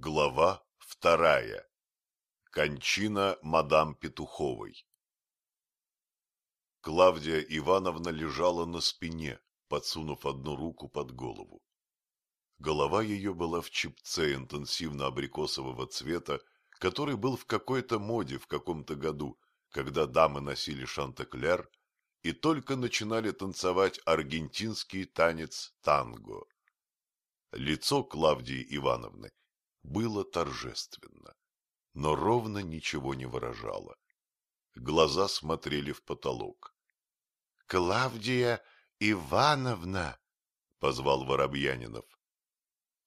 Глава вторая. Кончина мадам Петуховой. Клавдия Ивановна лежала на спине, подсунув одну руку под голову. Голова ее была в чипце интенсивно-абрикосового цвета, который был в какой-то моде в каком-то году, когда дамы носили шантеклер и только начинали танцевать аргентинский танец танго. Лицо Клавдии Ивановны было торжественно, но ровно ничего не выражало. Глаза смотрели в потолок. — Клавдия Ивановна! — позвал Воробьянинов.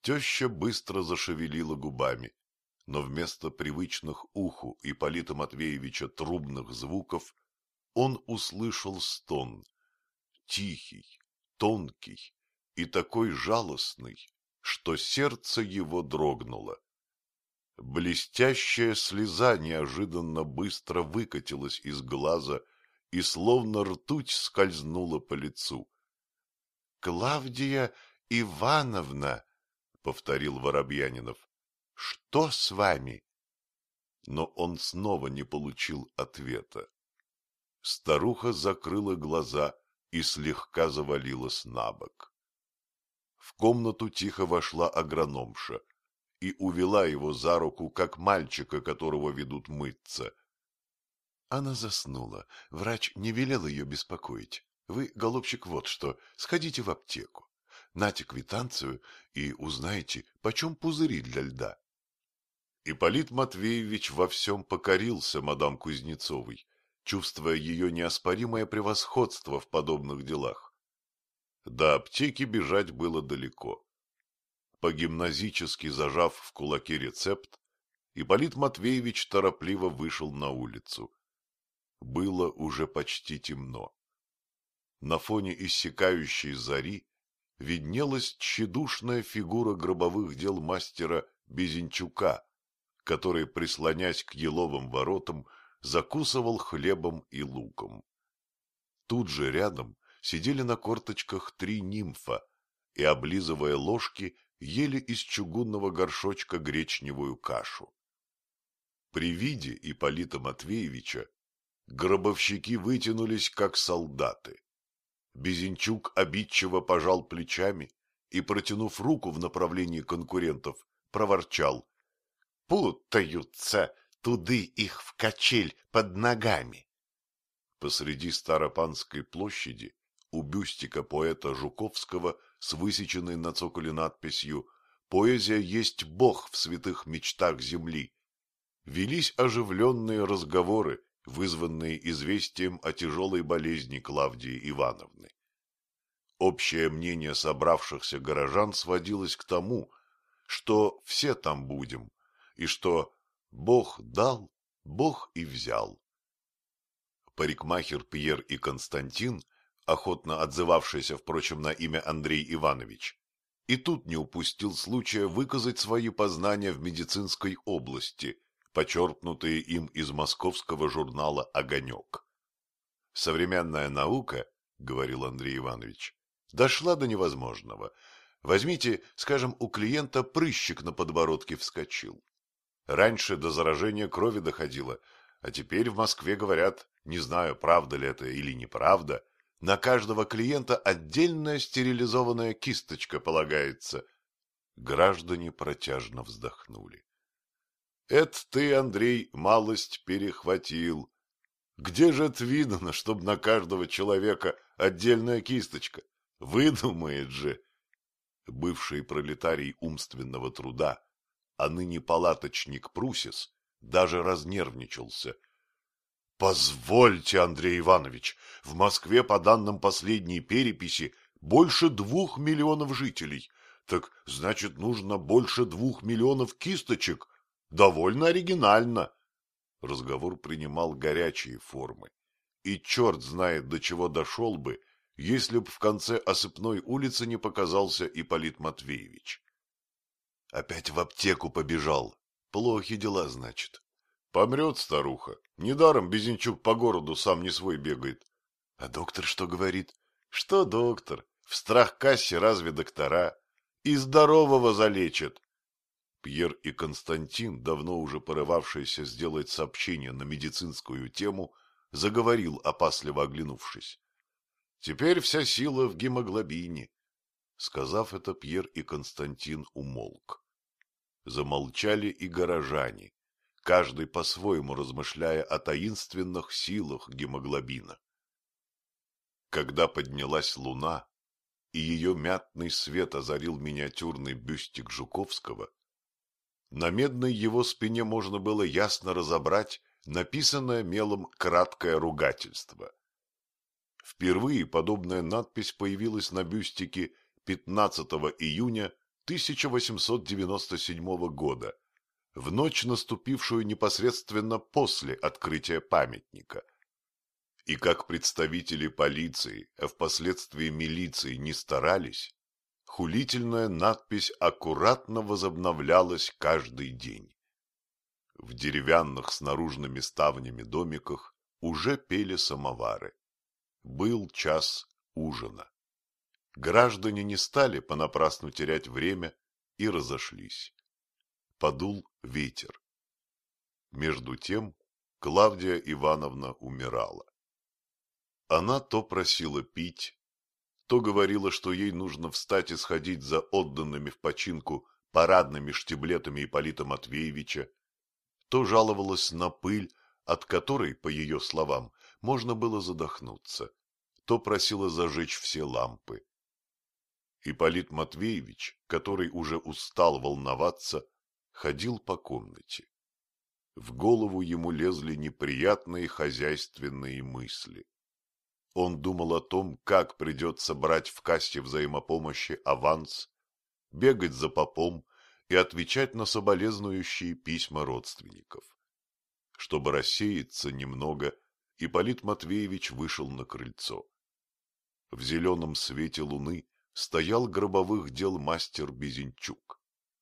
Теща быстро зашевелила губами, но вместо привычных уху Ипполита Матвеевича трубных звуков он услышал стон, тихий, тонкий и такой жалостный, что сердце его дрогнуло. Блестящая слеза неожиданно быстро выкатилась из глаза и словно ртуть скользнула по лицу. — Клавдия Ивановна, — повторил Воробьянинов, — что с вами? Но он снова не получил ответа. Старуха закрыла глаза и слегка завалилась на бок. В комнату тихо вошла агрономша и увела его за руку, как мальчика, которого ведут мыться. Она заснула. Врач не велел ее беспокоить. Вы, голубчик, вот что, сходите в аптеку. Нате квитанцию и узнаете, почем пузыри для льда. Ипполит Матвеевич во всем покорился мадам Кузнецовой, чувствуя ее неоспоримое превосходство в подобных делах. До аптеки бежать было далеко. По-гимназически зажав в кулаке рецепт, Ипполит Матвеевич торопливо вышел на улицу. Было уже почти темно. На фоне иссякающей зари виднелась тщедушная фигура гробовых дел мастера Безенчука, который, прислонясь к еловым воротам, закусывал хлебом и луком. Тут же рядом сидели на корточках три нимфа и, облизывая ложки, ели из чугунного горшочка гречневую кашу. При виде Ипполита Матвеевича гробовщики вытянулись, как солдаты. Безенчук обидчиво пожал плечами и, протянув руку в направлении конкурентов, проворчал. — Путаются туды их в качель под ногами. Посреди Старопанской площади у бюстика поэта Жуковского с высеченной на цоколе надписью «Поэзия есть Бог в святых мечтах земли». Велись оживленные разговоры, вызванные известием о тяжелой болезни Клавдии Ивановны. Общее мнение собравшихся горожан сводилось к тому, что все там будем, и что Бог дал, Бог и взял. Парикмахер Пьер и Константин охотно отзывавшийся, впрочем, на имя Андрей Иванович, и тут не упустил случая выказать свои познания в медицинской области, почерпнутые им из московского журнала «Огонек». «Современная наука, — говорил Андрей Иванович, — дошла до невозможного. Возьмите, скажем, у клиента прыщик на подбородке вскочил. Раньше до заражения крови доходило, а теперь в Москве говорят, не знаю, правда ли это или неправда, на каждого клиента отдельная стерилизованная кисточка полагается. Граждане протяжно вздохнули. — Это ты, Андрей, малость перехватил. Где же это видно, чтобы на каждого человека отдельная кисточка? Выдумает же. Бывший пролетарий умственного труда, а ныне палаточник Прусис, даже разнервничался — Позвольте, Андрей Иванович, в Москве, по данным последней переписи, больше двух миллионов жителей. Так, значит, нужно больше двух миллионов кисточек. Довольно оригинально. Разговор принимал горячие формы. И черт знает, до чего дошел бы, если б в конце осыпной улицы не показался Ипполит Матвеевич. Опять в аптеку побежал. Плохи дела, значит. Помрет старуха. Недаром Безенчук по городу сам не свой бегает. А доктор что говорит? Что доктор? В страхкассе разве доктора? И здорового залечат. Пьер и Константин, давно уже порывавшиеся сделать сообщение на медицинскую тему, заговорил, опасливо оглянувшись. Теперь вся сила в гемоглобине. Сказав это, Пьер и Константин умолк. Замолчали и горожане, каждый по-своему размышляя о таинственных силах гемоглобина. Когда поднялась луна, и ее мятный свет озарил миниатюрный бюстик Жуковского, на медной его спине можно было ясно разобрать написанное мелом краткое ругательство. Впервые подобная надпись появилась на бюстике 15 июня 1897 года, в ночь, наступившую непосредственно после открытия памятника. И как представители полиции, а впоследствии милиции не старались, хулительная надпись аккуратно возобновлялась каждый день. В деревянных с наружными ставнями домиках уже пели самовары. Был час ужина. Граждане не стали понапрасну терять время и разошлись. Подул ветер. Между тем Клавдия Ивановна умирала. Она то просила пить, то говорила, что ей нужно встать и сходить за отданными в починку парадными штиблетами Ипполита Матвеевича, то жаловалась на пыль, от которой, по ее словам, можно было задохнуться, то просила зажечь все лампы. Ипполит Матвеевич, который уже устал волноваться, ходил по комнате. В голову ему лезли неприятные хозяйственные мысли. Он думал о том, как придется брать в кассе взаимопомощи аванс, бегать за попом и отвечать на соболезнующие письма родственников. Чтобы рассеяться немного, Ипполит Матвеевич вышел на крыльцо. В зеленом свете луны стоял гробовых дел мастер Безенчук.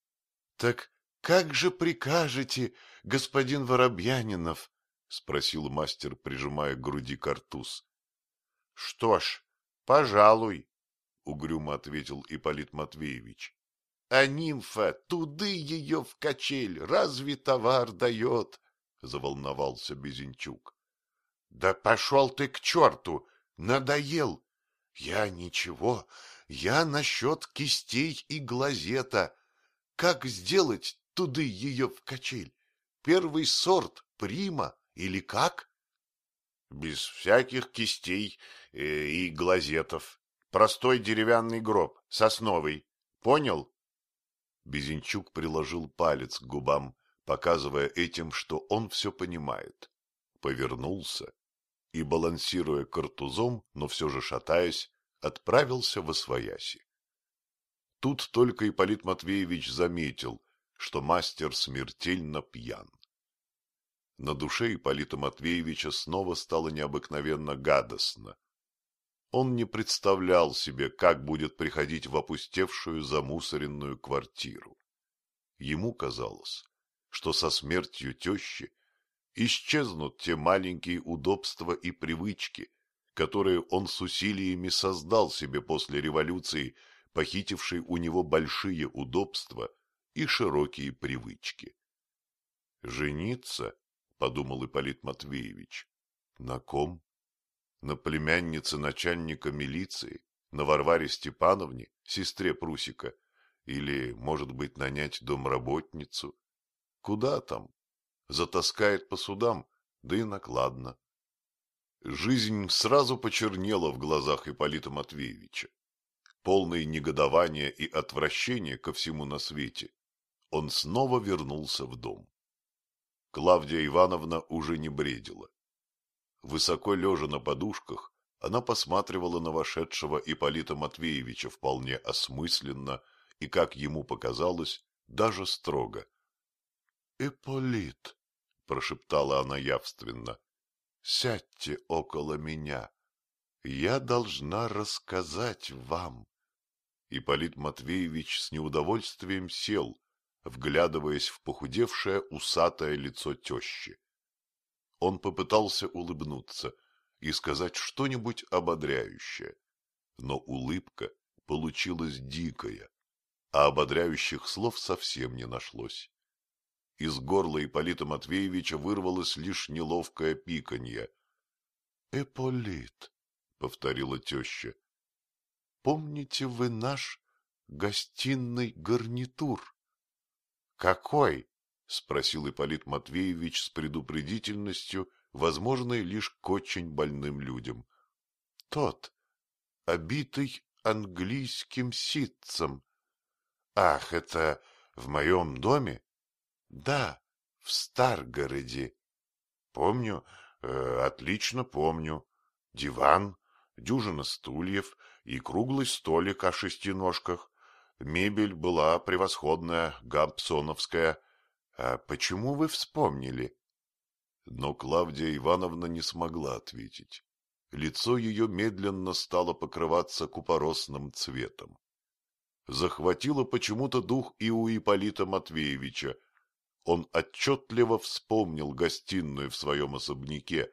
— Так как же прикажете, господин Воробьянинов? — спросил мастер, прижимая к груди картуз. — Что ж, пожалуй, — угрюмо ответил Ипполит Матвеевич. — А нимфа, туды ее в качель, разве товар дает? — заволновался Безенчук. — Да пошел ты к черту, надоел, я ничего, я насчет кистей и глазета. Как сделать туды ее в качель? Первый сорт, прима или как? Без всяких кистей э, и глазетов. Простой деревянный гроб, сосновый. Понял? Безенчук приложил палец к губам, показывая этим, что он все понимает. Повернулся и, балансируя картузом, но все же шатаясь, отправился во свояси. Тут только Ипполит Матвеевич заметил, что мастер смертельно пьян. На душе Ипполита Матвеевича снова стало необыкновенно гадостно. Он не представлял себе, как будет приходить в опустевшую замусоренную квартиру. Ему казалось, что со смертью тещи исчезнут те маленькие удобства и привычки, которые он с усилиями создал себе после революции, похитившей у него большие удобства и широкие привычки. «Жениться?» — подумал Ипполит Матвеевич. «На ком? На племяннице начальника милиции, на Варваре Степановне, сестре Прусика, или, может быть, нанять домработницу? Куда там? затаскает по судам, да и накладно. Жизнь сразу почернела в глазах Ипполита Матвеевича. Полное негодование и отвращение ко всему на свете, он снова вернулся в дом. Клавдия Ивановна уже не бредила. Высоко лежа на подушках, она посматривала на вошедшего Ипполита Матвеевича вполне осмысленно и, как ему показалось, даже строго. — Ипполит, прошептала она явственно. — Сядьте около меня. Я должна рассказать вам. Ипполит Матвеевич с неудовольствием сел, вглядываясь в похудевшее усатое лицо тещи. Он попытался улыбнуться и сказать что-нибудь ободряющее, но улыбка получилась дикая, а ободряющих слов совсем не нашлось. Из горла Ипполита Матвеевича вырвалось лишь неловкое пиканье. — Эполит, — повторила теща, — помните вы наш гостиный гарнитур? — Какой? — спросил Ипполит Матвеевич с предупредительностью, возможной лишь к очень больным людям. — Тот, обитый английским ситцем. — Ах, это в моем доме? Да, в Старгороде. Помню, э, отлично помню. Диван, дюжина стульев и круглый столик о шести ножках. Мебель была превосходная, гампсоновская. А почему вы вспомнили? Но Клавдия Ивановна не смогла ответить. Лицо ее медленно стало покрываться купоросным цветом. Захватило почему-то дух и у Ипполита Матвеевича, он отчетливо вспомнил гостиную в своем особняке,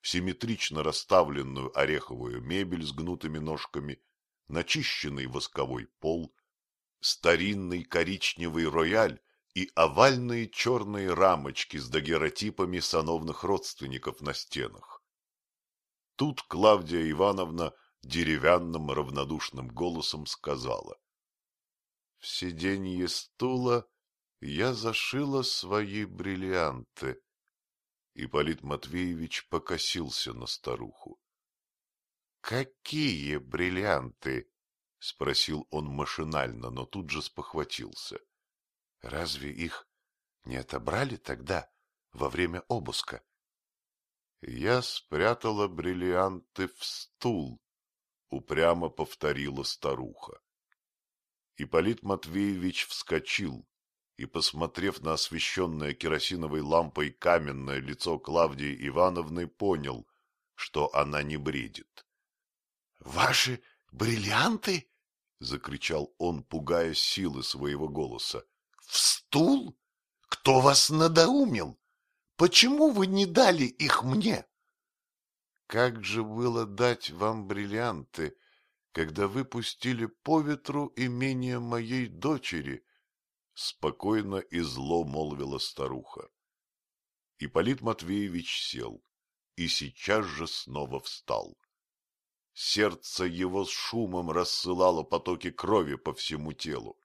симметрично расставленную ореховую мебель с гнутыми ножками, начищенный восковой пол, старинный коричневый рояль и овальные черные рамочки с дагеротипами сановных родственников на стенах. Тут Клавдия Ивановна деревянным равнодушным голосом сказала. — В сиденье стула я зашила свои бриллианты. Ипполит Матвеевич покосился на старуху. — Какие бриллианты? — спросил он машинально, но тут же спохватился. — Разве их не отобрали тогда, во время обыска? — Я спрятала бриллианты в стул, — упрямо повторила старуха. Ипполит Матвеевич вскочил, и, посмотрев на освещенное керосиновой лампой каменное лицо Клавдии Ивановны, понял, что она не бредит. — Ваши бриллианты? — закричал он, пугая силы своего голоса. — В стул? Кто вас надоумил? Почему вы не дали их мне? — Как же было дать вам бриллианты, когда вы пустили по ветру имение моей дочери? спокойно и зло молвила старуха. Ипполит Матвеевич сел и сейчас же снова встал. Сердце его с шумом рассылало потоки крови по всему телу.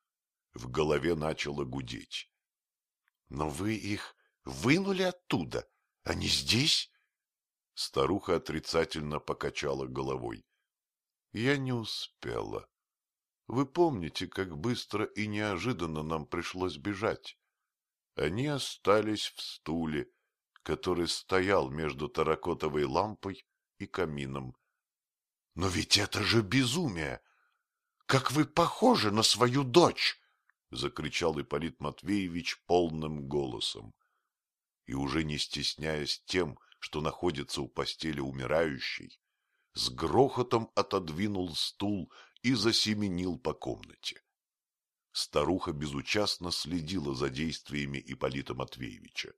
В голове начало гудеть. — Но вы их вынули оттуда, не здесь? Старуха отрицательно покачала головой. — Я не успела. Вы помните, как быстро и неожиданно нам пришлось бежать? Они остались в стуле, который стоял между таракотовой лампой и камином. — Но ведь это же безумие! Как вы похожи на свою дочь! — закричал Ипполит Матвеевич полным голосом. И уже не стесняясь тем, что находится у постели умирающей, с грохотом отодвинул стул и засеменил по комнате. Старуха безучастно следила за действиями Ипполита Матвеевича.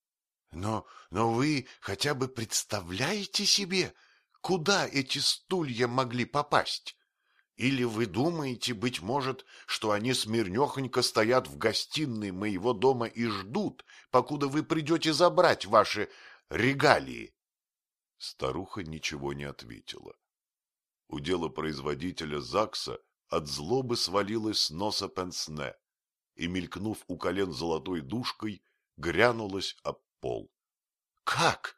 — Но, но вы хотя бы представляете себе, куда эти стулья могли попасть? Или вы думаете, быть может, что они смирнехонько стоят в гостиной моего дома и ждут, покуда вы придете забрать ваши регалии? Старуха ничего не ответила. У делопроизводителя ЗАГСа от злобы свалилась с носа пенсне и, мелькнув у колен золотой душкой, грянулась об пол. — Как?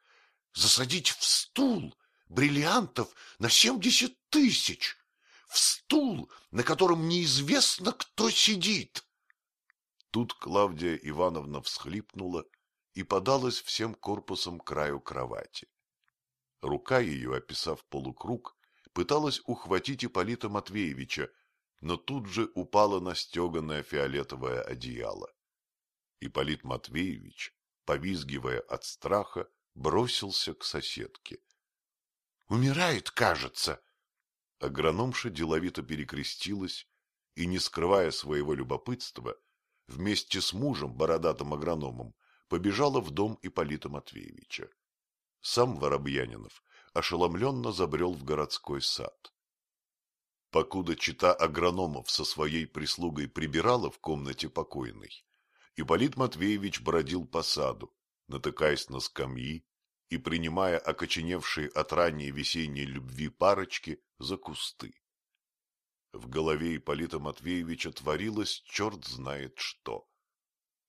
Засадить в стул бриллиантов на семьдесят тысяч? В стул, на котором неизвестно, кто сидит? Тут Клавдия Ивановна всхлипнула и подалась всем корпусом к краю кровати. Рука ее, описав полукруг, пыталась ухватить Ипполита Матвеевича, но тут же упала на стеганое фиолетовое одеяло. Ипполит Матвеевич, повизгивая от страха, бросился к соседке. — Умирает, кажется. Агрономша деловито перекрестилась и, не скрывая своего любопытства, вместе с мужем, бородатым агрономом, побежала в дом Ипполита Матвеевича. Сам Воробьянинов, ошеломленно забрел в городской сад. Покуда чита агрономов со своей прислугой прибирала в комнате покойной, Ипполит Матвеевич бродил по саду, натыкаясь на скамьи и принимая окоченевшие от ранней весенней любви парочки за кусты. В голове Ипполита Матвеевича творилось черт знает что.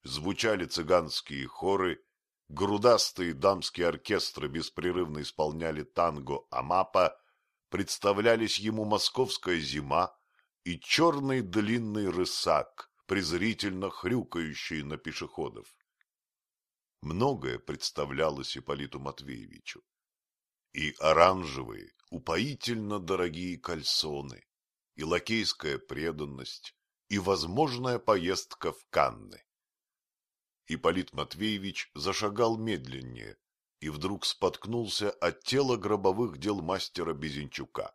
Звучали цыганские хоры, грудастые дамские оркестры беспрерывно исполняли танго Амапа, представлялись ему московская зима и черный длинный рысак, презрительно хрюкающий на пешеходов. Многое представлялось Ипполиту Матвеевичу. И оранжевые, упоительно дорогие кальсоны, и лакейская преданность, и возможная поездка в Канны. Ипполит Матвеевич зашагал медленнее и вдруг споткнулся от тела гробовых дел мастера Безенчука.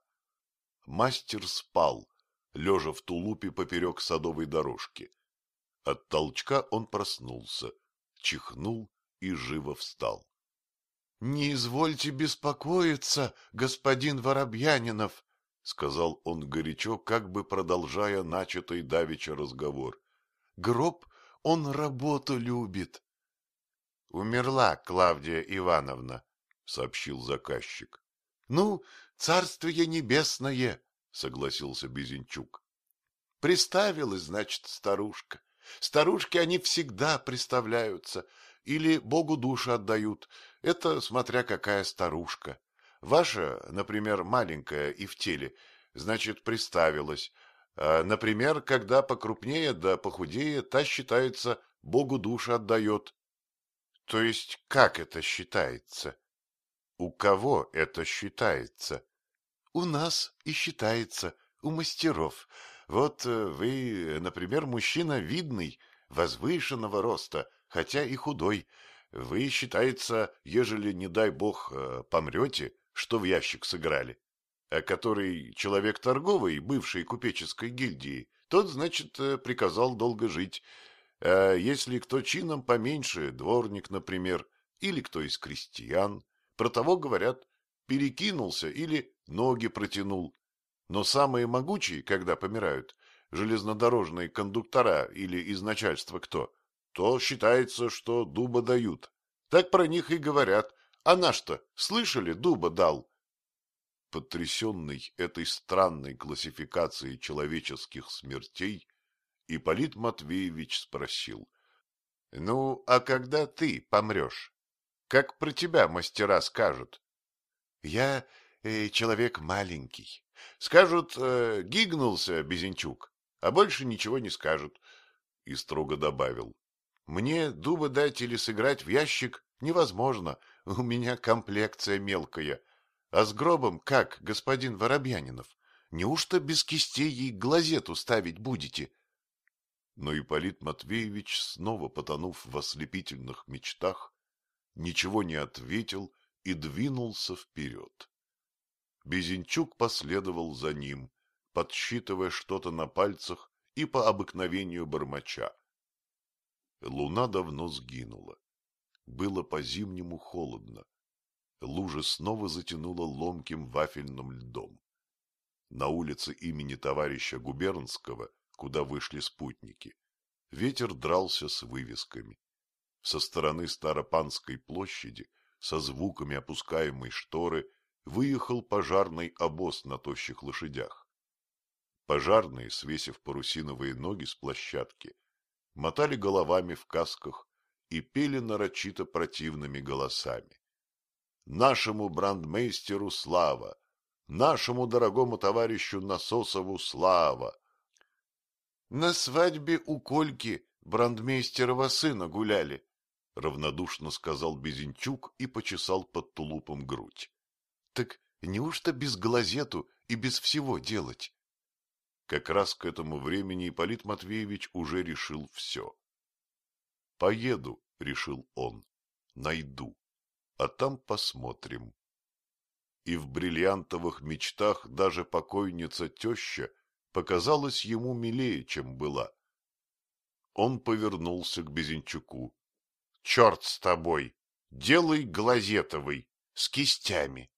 Мастер спал, лежа в тулупе поперек садовой дорожки. От толчка он проснулся, чихнул и живо встал. — Не извольте беспокоиться, господин Воробьянинов, — сказал он горячо, как бы продолжая начатый давеча разговор. — Гроб он работу любит. — Умерла Клавдия Ивановна, — сообщил заказчик. — Ну, царствие небесное, — согласился Безенчук. — Приставилась, значит, старушка. Старушки, они всегда приставляются или Богу душу отдают. Это смотря какая старушка. Ваша, например, маленькая и в теле, значит, приставилась, а, например, когда покрупнее да похудее, та считается, Богу душу отдает. То есть, как это считается? У кого это считается? У нас и считается, у мастеров. Вот э, вы, например, мужчина видный, возвышенного роста, хотя и худой. Вы, считается, ежели, не дай бог, э, помрете, что в ящик сыграли а который человек торговый, бывший купеческой гильдии, тот, значит, э, приказал долго жить. А если кто чином поменьше, дворник, например, или кто из крестьян, про того, говорят, перекинулся или ноги протянул. Но самые могучие, когда помирают, железнодорожные кондуктора или из начальства кто, то считается, что дуба дают. Так про них и говорят. А наш-то, слышали, дуба дал. Потрясенный этой странной классификацией человеческих смертей, Ипполит Матвеевич спросил. — Ну, а когда ты помрешь? Как про тебя мастера скажут? — Я э, человек маленький. Скажут, э, гигнулся Безенчук, а больше ничего не скажут. И строго добавил. — Мне дуба дать или сыграть в ящик невозможно, у меня комплекция мелкая. А с гробом как, господин Воробьянинов? Неужто без кистей и глазету ставить будете? Но Ипполит Матвеевич, снова потонув в ослепительных мечтах, ничего не ответил и двинулся вперед. Безенчук последовал за ним, подсчитывая что-то на пальцах и по обыкновению бормоча. Луна давно сгинула. Было по-зимнему холодно лужа снова затянула ломким вафельным льдом. На улице имени товарища Губернского, куда вышли спутники, ветер дрался с вывесками. Со стороны Старопанской площади, со звуками опускаемой шторы, выехал пожарный обоз на тощих лошадях. Пожарные, свесив парусиновые ноги с площадки, мотали головами в касках и пели нарочито противными голосами нашему брандмейстеру слава, нашему дорогому товарищу Насосову слава. На свадьбе у Кольки брандмейстерова сына гуляли, — равнодушно сказал Безенчук и почесал под тулупом грудь. — Так неужто без глазету и без всего делать? Как раз к этому времени Ипполит Матвеевич уже решил все. — Поеду, — решил он, — найду а там посмотрим. И в бриллиантовых мечтах даже покойница теща показалась ему милее, чем была. Он повернулся к Безенчуку. — Черт с тобой! Делай глазетовый, с кистями.